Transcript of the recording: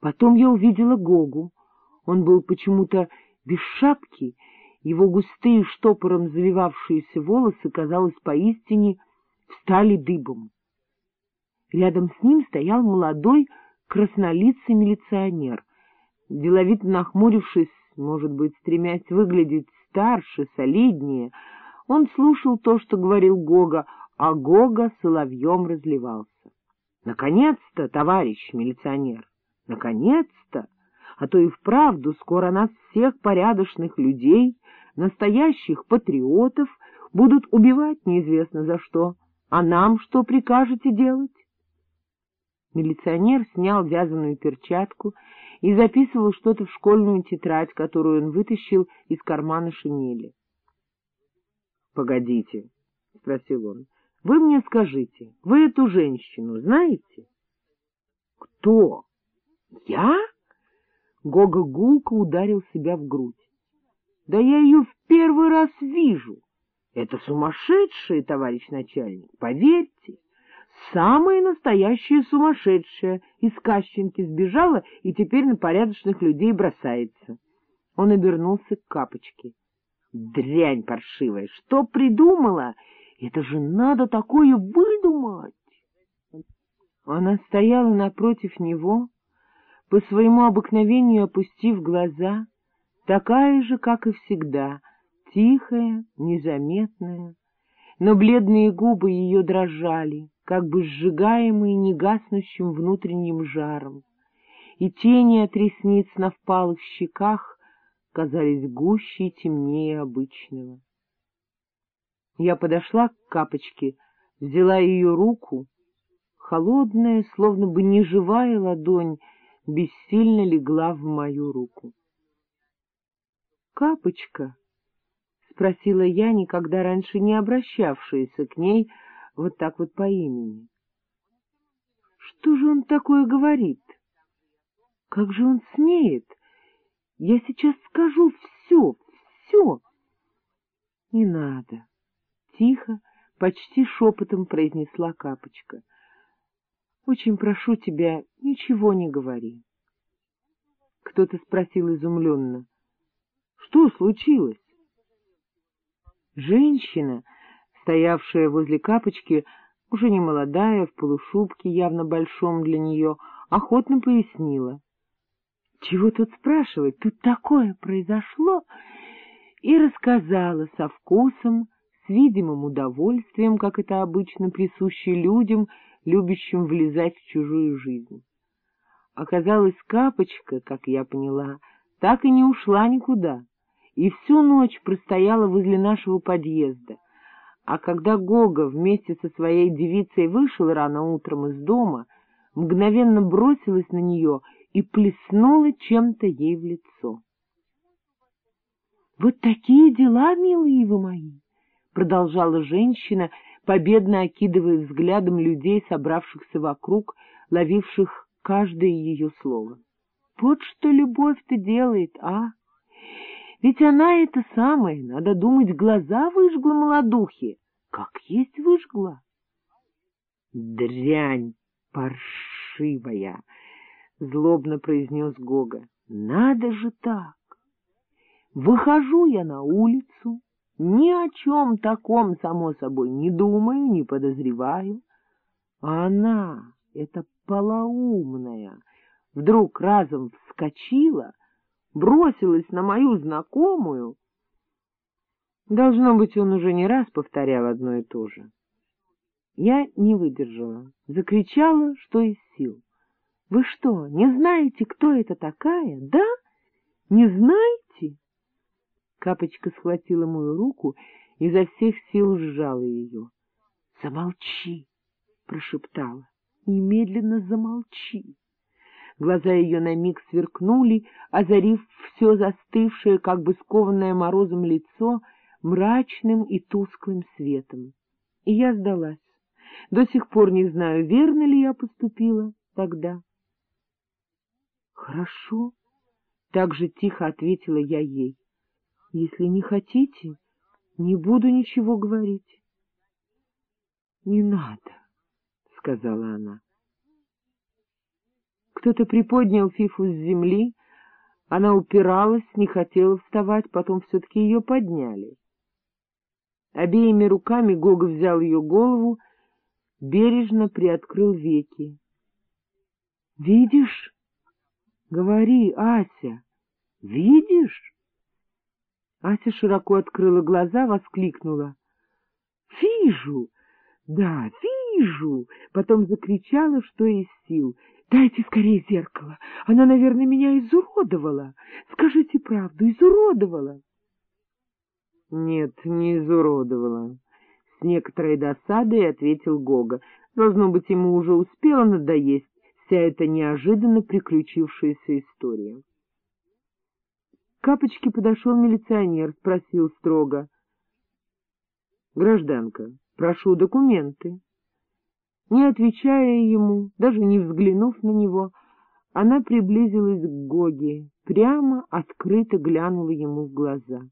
Потом я увидела Гогу. Он был почему-то без шапки, его густые штопором завивавшиеся волосы, казалось, поистине встали дыбом. Рядом с ним стоял молодой краснолицый милиционер. Деловито нахмурившись, может быть, стремясь выглядеть старше, солиднее, он слушал то, что говорил Гога, а Гога соловьем разливался. Наконец-то, товарищ милиционер, наконец-то! А то и вправду скоро нас всех порядочных людей, настоящих патриотов, будут убивать неизвестно за что. А нам что прикажете делать? Милиционер снял вязаную перчатку и записывал что-то в школьную тетрадь, которую он вытащил из кармана шинели. — Погодите, — спросил он, — вы мне скажите, вы эту женщину знаете? — Кто? Я? Гога гулко ударил себя в грудь. — Да я ее в первый раз вижу. Это сумасшедшая, товарищ начальник, поверьте. Самая настоящая сумасшедшая. Из Кащенки сбежала и теперь на порядочных людей бросается. Он обернулся к капочке. Дрянь паршивая, что придумала? Это же надо такое выдумать! Она стояла напротив него, по своему обыкновению опустив глаза, такая же, как и всегда, тихая, незаметная, но бледные губы ее дрожали, как бы сжигаемые негаснущим внутренним жаром, и тени от ресниц на впалых щеках казались гуще и темнее обычного. Я подошла к капочке, взяла ее руку, холодная, словно бы неживая ладонь, бессильно легла в мою руку. — Капочка, — спросила я, никогда раньше не обращавшаяся к ней вот так вот по имени. — Что же он такое говорит? Как же он смеет? Я сейчас скажу все, все. — Не надо, — тихо, почти шепотом произнесла Капочка. — Очень прошу тебя, ничего не говори. Кто-то спросил изумленно. — Что случилось? Женщина, стоявшая возле Капочки, уже не молодая, в полушубке, явно большом для нее, охотно пояснила. Чего тут спрашивать, тут такое произошло, и рассказала со вкусом, с видимым удовольствием, как это обычно присуще людям, любящим влезать в чужую жизнь. Оказалось, Капочка, как я поняла, так и не ушла никуда, и всю ночь простояла возле нашего подъезда, а когда Гога вместе со своей девицей вышел рано утром из дома, мгновенно бросилась на нее и плеснула чем-то ей в лицо. — Вот такие дела, милые вы мои! — продолжала женщина, победно окидывая взглядом людей, собравшихся вокруг, ловивших каждое ее слово. — Вот что любовь-то делает, а! Ведь она это самое, надо думать, глаза выжгла молодухи. Как есть выжгла. — Дрянь паршивая! — злобно произнес Гога. — Надо же так! Выхожу я на улицу, ни о чем таком, само собой, не думаю, не подозреваю. А она, эта полоумная, вдруг разом вскочила, бросилась на мою знакомую. Должно быть, он уже не раз повторял одно и то же. Я не выдержала, закричала, что из сил. Вы что, не знаете, кто это такая? Да? Не знаете? Капочка схватила мою руку и изо всех сил сжала ее. — Замолчи! — прошептала. — Немедленно замолчи! Глаза ее на миг сверкнули, озарив все застывшее, как бы скованное морозом лицо, мрачным и тусклым светом. И я сдалась. До сих пор не знаю, верно ли я поступила тогда. — Хорошо, — так же тихо ответила я ей. — Если не хотите, не буду ничего говорить. — Не надо, — сказала она. Кто-то приподнял Фифу с земли, она упиралась, не хотела вставать, потом все-таки ее подняли. Обеими руками Гога взял ее голову, бережно приоткрыл веки. — Видишь? — Говори, Ася, видишь? Ася широко открыла глаза, воскликнула. — Вижу! Да, вижу! Потом закричала, что из сил. — Дайте скорее зеркало. Она, наверное, меня изуродовала. Скажите правду, изуродовала. — Нет, не изуродовала. С некоторой досадой ответил Гога. Должно быть, ему уже успела надоесть вся эта неожиданно приключившаяся история. Капочке подошел милиционер, спросил строго. — Гражданка, прошу документы. Не отвечая ему, даже не взглянув на него, она приблизилась к Гоге, прямо открыто глянула ему в глаза.